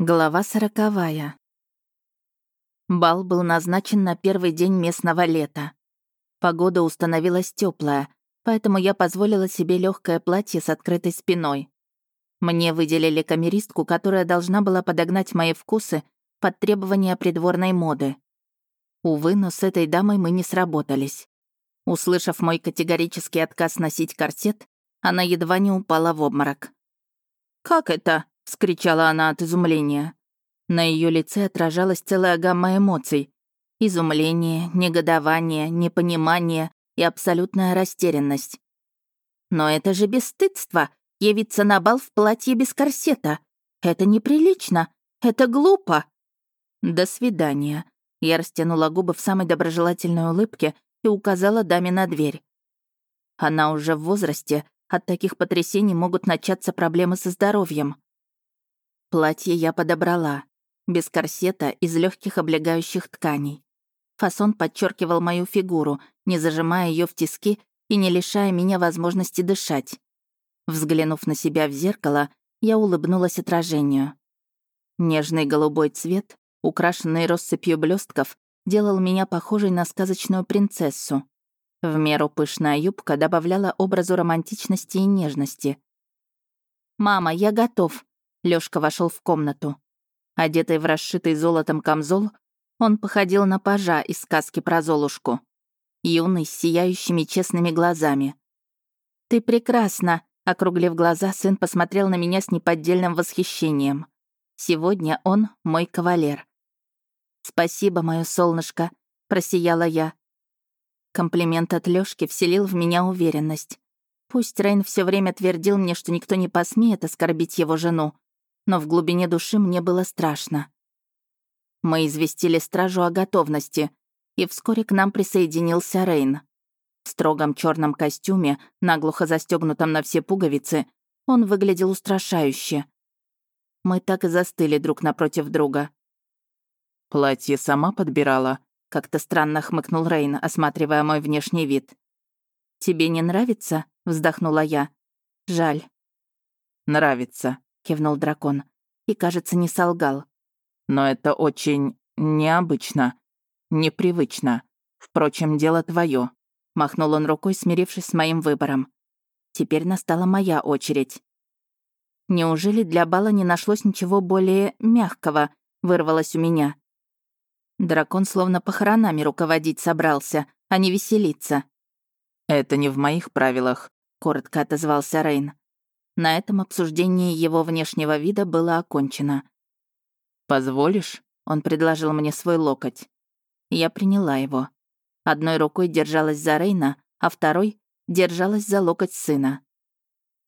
Глава сороковая. Бал был назначен на первый день местного лета. Погода установилась теплая, поэтому я позволила себе легкое платье с открытой спиной. Мне выделили камеристку, которая должна была подогнать мои вкусы под требования придворной моды. Увы, но с этой дамой мы не сработались. Услышав мой категорический отказ носить корсет, она едва не упала в обморок. «Как это?» — вскричала она от изумления. На ее лице отражалась целая гамма эмоций. Изумление, негодование, непонимание и абсолютная растерянность. «Но это же бесстыдство! Явиться на бал в платье без корсета! Это неприлично! Это глупо!» «До свидания!» Я растянула губы в самой доброжелательной улыбке и указала даме на дверь. Она уже в возрасте, от таких потрясений могут начаться проблемы со здоровьем. Платье я подобрала. Без корсета, из легких облегающих тканей. Фасон подчеркивал мою фигуру, не зажимая ее в тиски и не лишая меня возможности дышать. Взглянув на себя в зеркало, я улыбнулась отражению. Нежный голубой цвет, украшенный россыпью блестков, делал меня похожей на сказочную принцессу. В меру пышная юбка добавляла образу романтичности и нежности. «Мама, я готов», Лёшка вошел в комнату. Одетый в расшитый золотом камзол, он походил на пажа из сказки про Золушку. Юный, с сияющими честными глазами. «Ты прекрасна!» — округлив глаза, сын посмотрел на меня с неподдельным восхищением. «Сегодня он мой кавалер». «Спасибо, моё солнышко», — просияла я. Комплимент от Лёшки вселил в меня уверенность. Пусть Рейн все время твердил мне, что никто не посмеет оскорбить его жену, но в глубине души мне было страшно. Мы известили стражу о готовности, и вскоре к нам присоединился Рейн. В строгом черном костюме, наглухо застегнутом на все пуговицы, он выглядел устрашающе. Мы так и застыли друг напротив друга. «Платье сама подбирала?» — как-то странно хмыкнул Рейн, осматривая мой внешний вид. «Тебе не нравится?» — вздохнула я. «Жаль». «Нравится», кивнул дракон. И, кажется, не солгал. Но это очень необычно, непривычно. Впрочем, дело твое. Махнул он рукой, смирившись с моим выбором. Теперь настала моя очередь. Неужели для бала не нашлось ничего более мягкого, вырвалось у меня. Дракон словно похоронами руководить собрался, а не веселиться. «Это не в моих правилах», — коротко отозвался Рейн. На этом обсуждение его внешнего вида было окончено. «Позволишь?» — он предложил мне свой локоть. Я приняла его. Одной рукой держалась за Рейна, а второй держалась за локоть сына.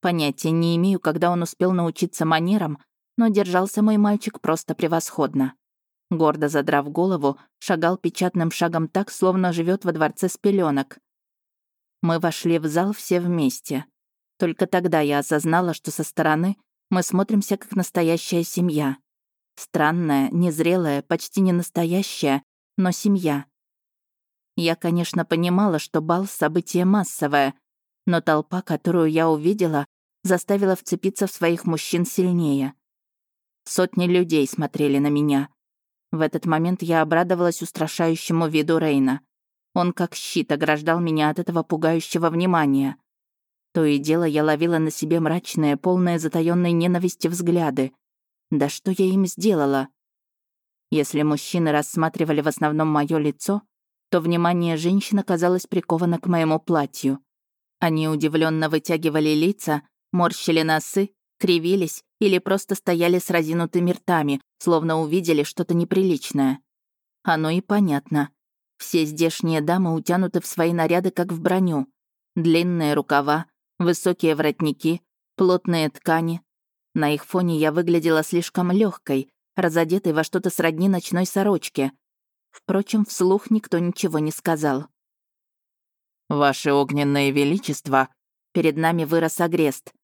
Понятия не имею, когда он успел научиться манерам, но держался мой мальчик просто превосходно. Гордо задрав голову, шагал печатным шагом так, словно живет во дворце с пеленок. Мы вошли в зал все вместе. Только тогда я осознала, что со стороны мы смотримся как настоящая семья. Странная, незрелая, почти не настоящая, но семья. Я, конечно, понимала, что бал — событие массовое, но толпа, которую я увидела, заставила вцепиться в своих мужчин сильнее. Сотни людей смотрели на меня. В этот момент я обрадовалась устрашающему виду Рейна. Он как щит ограждал меня от этого пугающего внимания. То и дело я ловила на себе мрачные, полные затаённой ненависти взгляды. Да что я им сделала? Если мужчины рассматривали в основном моё лицо, то внимание женщин оказалось приковано к моему платью. Они удивленно вытягивали лица, морщили носы, кривились или просто стояли с разинутыми ртами, словно увидели что-то неприличное. Оно и понятно. Все здешние дамы утянуты в свои наряды, как в броню. Длинные рукава, Высокие воротники, плотные ткани. На их фоне я выглядела слишком легкой, разодетой во что-то сродни ночной сорочке. Впрочем, вслух никто ничего не сказал. «Ваше огненное величество!» Перед нами вырос агрест.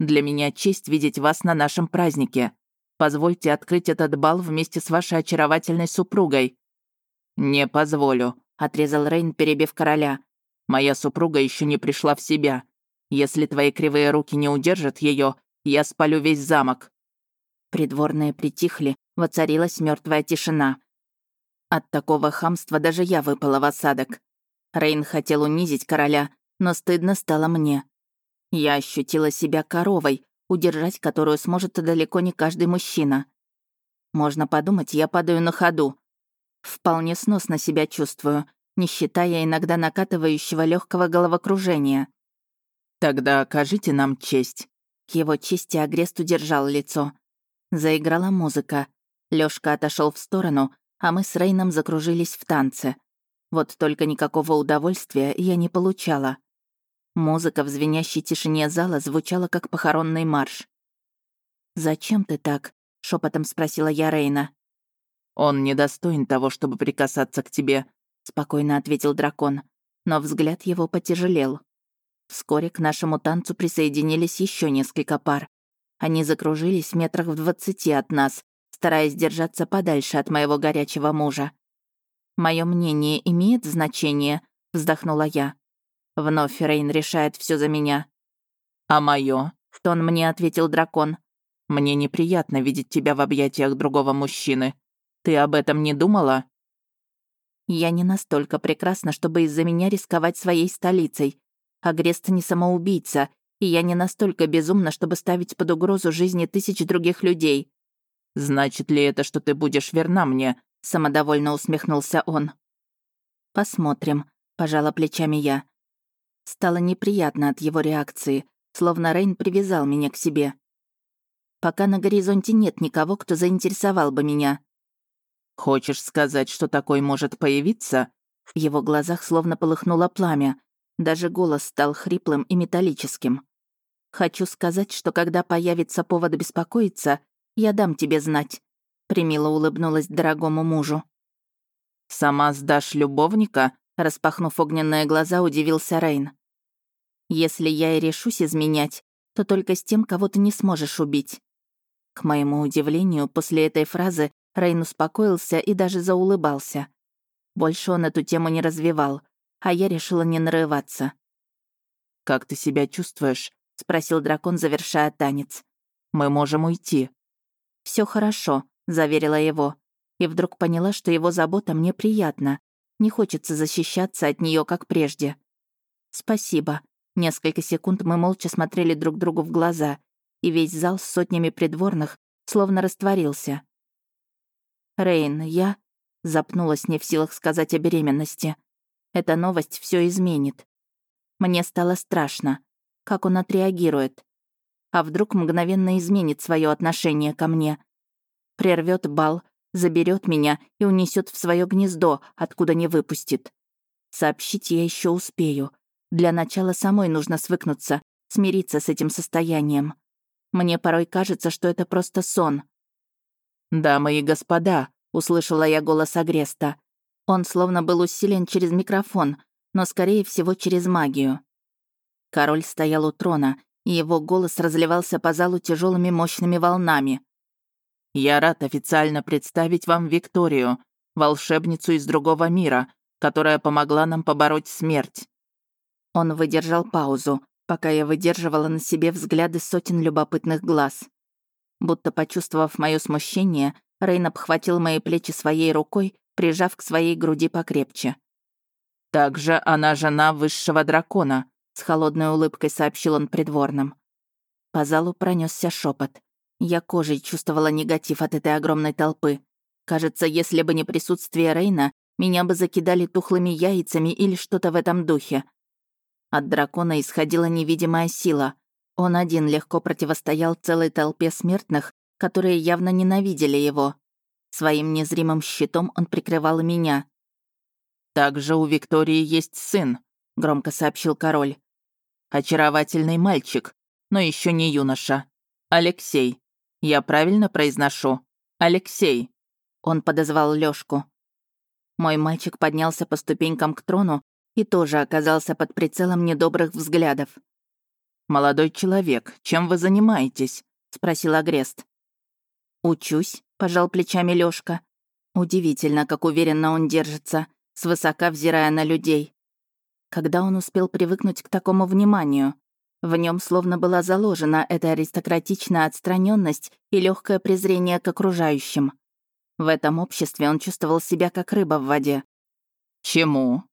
«Для меня честь видеть вас на нашем празднике. Позвольте открыть этот бал вместе с вашей очаровательной супругой». «Не позволю», — отрезал Рейн, перебив короля. «Моя супруга еще не пришла в себя. Если твои кривые руки не удержат ее, я спалю весь замок». Придворные притихли, воцарилась мертвая тишина. От такого хамства даже я выпала в осадок. Рейн хотел унизить короля, но стыдно стало мне. Я ощутила себя коровой, удержать которую сможет далеко не каждый мужчина. Можно подумать, я падаю на ходу. Вполне сносно себя чувствую, не считая иногда накатывающего легкого головокружения. «Тогда окажите нам честь». К его чести Агрест удержал лицо. Заиграла музыка. Лёшка отошел в сторону, а мы с Рейном закружились в танце. Вот только никакого удовольствия я не получала. Музыка в звенящей тишине зала звучала как похоронный марш. «Зачем ты так?» — шепотом спросила я Рейна. «Он недостоин того, чтобы прикасаться к тебе», — спокойно ответил дракон, но взгляд его потяжелел. Вскоре к нашему танцу присоединились еще несколько пар. Они закружились метрах в двадцати от нас, стараясь держаться подальше от моего горячего мужа. Мое мнение имеет значение?» — вздохнула я. Вновь Рейн решает все за меня. «А мое? в тон мне ответил дракон. «Мне неприятно видеть тебя в объятиях другого мужчины. Ты об этом не думала?» «Я не настолько прекрасна, чтобы из-за меня рисковать своей столицей. Агрест не самоубийца, и я не настолько безумна, чтобы ставить под угрозу жизни тысяч других людей». «Значит ли это, что ты будешь верна мне?» — самодовольно усмехнулся он. «Посмотрим», — пожала плечами я. Стало неприятно от его реакции, словно Рейн привязал меня к себе. Пока на горизонте нет никого, кто заинтересовал бы меня. «Хочешь сказать, что такой может появиться?» В его глазах словно полыхнуло пламя. Даже голос стал хриплым и металлическим. «Хочу сказать, что когда появится повод беспокоиться, я дам тебе знать», — примило улыбнулась дорогому мужу. «Сама сдашь любовника?» Распахнув огненные глаза, удивился Рейн. «Если я и решусь изменять, то только с тем, кого ты не сможешь убить». К моему удивлению, после этой фразы Рейн успокоился и даже заулыбался. Больше он эту тему не развивал, а я решила не нарываться. «Как ты себя чувствуешь?» — спросил дракон, завершая танец. «Мы можем уйти». Все хорошо», — заверила его. И вдруг поняла, что его забота мне приятна, не хочется защищаться от нее, как прежде. «Спасибо». Несколько секунд мы молча смотрели друг другу в глаза, и весь зал с сотнями придворных словно растворился. «Рейн, я...» — запнулась не в силах сказать о беременности. «Эта новость все изменит. Мне стало страшно. Как он отреагирует? А вдруг мгновенно изменит свое отношение ко мне? Прервет бал, заберет меня и унесет в свое гнездо, откуда не выпустит. Сообщить я еще успею. Для начала самой нужно свыкнуться, смириться с этим состоянием. Мне порой кажется, что это просто сон. «Дамы и господа», — услышала я голос Агреста. Он словно был усилен через микрофон, но, скорее всего, через магию. Король стоял у трона, и его голос разливался по залу тяжелыми мощными волнами. Я рад официально представить вам Викторию, волшебницу из другого мира, которая помогла нам побороть смерть». Он выдержал паузу, пока я выдерживала на себе взгляды сотен любопытных глаз. Будто почувствовав мое смущение, Рейн обхватил мои плечи своей рукой, прижав к своей груди покрепче. «Также она жена высшего дракона», — с холодной улыбкой сообщил он придворным. По залу пронесся шепот. Я кожей чувствовала негатив от этой огромной толпы. Кажется, если бы не присутствие Рейна, меня бы закидали тухлыми яйцами или что-то в этом духе. От дракона исходила невидимая сила. Он один легко противостоял целой толпе смертных, которые явно ненавидели его. Своим незримым щитом он прикрывал меня. «Также у Виктории есть сын», — громко сообщил король. «Очаровательный мальчик, но еще не юноша. Алексей. Я правильно произношу? Алексей». Он подозвал Лёшку. Мой мальчик поднялся по ступенькам к трону и тоже оказался под прицелом недобрых взглядов. «Молодой человек, чем вы занимаетесь?» — спросил Агрест. «Учусь», — пожал плечами Лёшка. Удивительно, как уверенно он держится, свысока взирая на людей. Когда он успел привыкнуть к такому вниманию? В нем словно была заложена эта аристократичная отстраненность и легкое презрение к окружающим. В этом обществе он чувствовал себя как рыба в воде. Чему?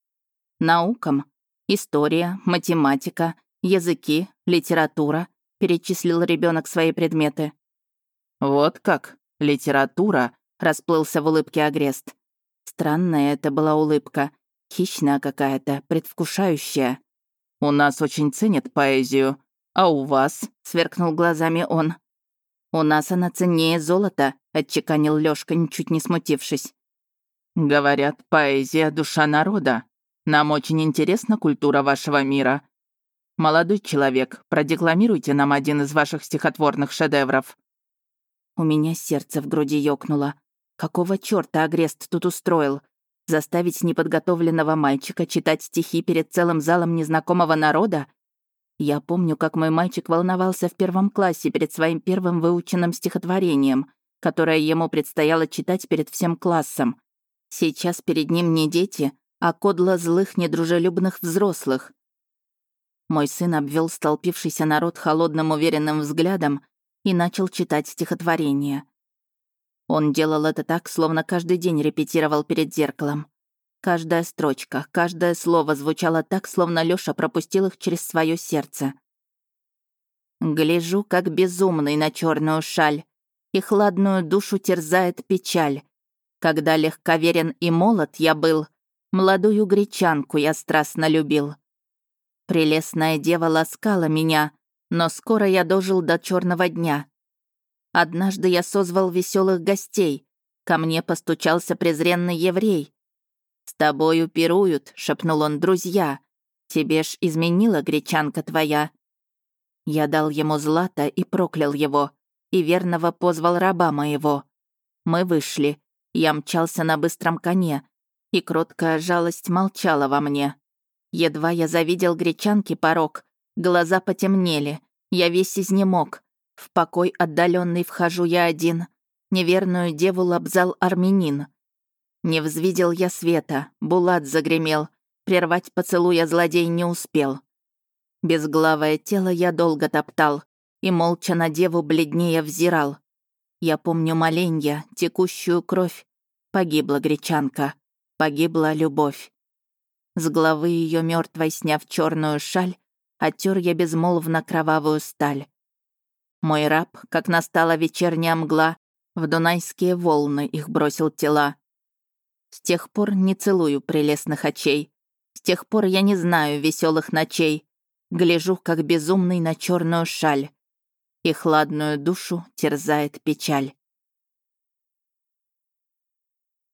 Наукам. История, математика, языки, литература, перечислил ребенок свои предметы. Вот как? Литература, расплылся в улыбке Агрест. Странная это была улыбка, хищная какая-то, предвкушающая. «У нас очень ценят поэзию. А у вас?» — сверкнул глазами он. «У нас она ценнее золота», — отчеканил Лёшка, ничуть не смутившись. «Говорят, поэзия — душа народа. Нам очень интересна культура вашего мира. Молодой человек, продекламируйте нам один из ваших стихотворных шедевров». У меня сердце в груди ёкнуло. Какого чёрта Агрест тут устроил? Заставить неподготовленного мальчика читать стихи перед целым залом незнакомого народа? Я помню, как мой мальчик волновался в первом классе перед своим первым выученным стихотворением, которое ему предстояло читать перед всем классом. Сейчас перед ним не дети, а кодла злых недружелюбных взрослых. Мой сын обвел столпившийся народ холодным уверенным взглядом и начал читать стихотворение. Он делал это так, словно каждый день репетировал перед зеркалом. Каждая строчка, каждое слово звучало так, словно Лёша пропустил их через свое сердце. Гляжу, как безумный на черную шаль, и хладную душу терзает печаль. Когда легковерен и молод я был, молодую гречанку я страстно любил. Прелестная дева ласкала меня, но скоро я дожил до черного дня. Однажды я созвал веселых гостей. Ко мне постучался презренный еврей. «С тобою пируют», — шепнул он, — «друзья. Тебе ж изменила гречанка твоя». Я дал ему злато и проклял его, и верного позвал раба моего. Мы вышли. Я мчался на быстром коне, и кроткая жалость молчала во мне. Едва я завидел гречанки порог, глаза потемнели, я весь изнемог. В покой отдаленный вхожу я один, неверную деву лобзал армянин. Не взвидел я света, булат загремел, прервать поцелуя злодей не успел. Безглавое тело я долго топтал и молча на деву бледнее взирал. Я помню моленья, текущую кровь. Погибла гречанка, погибла любовь. С головы ее мертвой сняв черную шаль, оттер я безмолвно кровавую сталь. Мой раб, как настала вечерняя мгла, в дунайские волны их бросил тела. С тех пор не целую прелестных очей. С тех пор я не знаю веселых ночей. Гляжу, как безумный на черную шаль. И хладную душу терзает печаль.